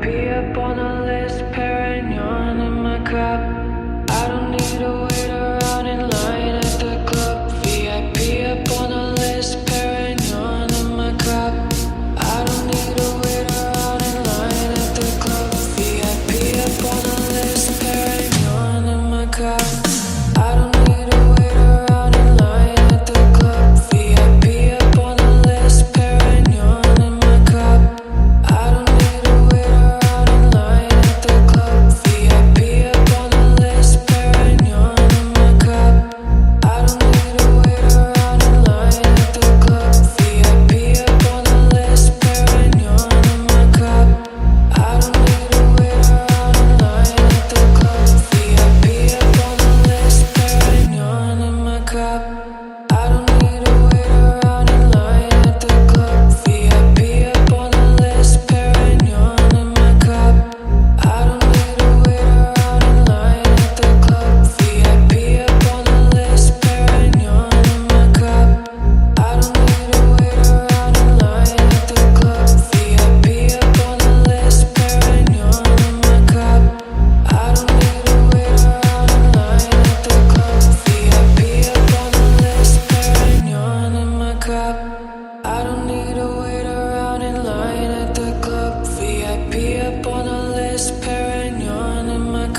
be upon a list.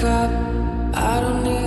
Up. I don't need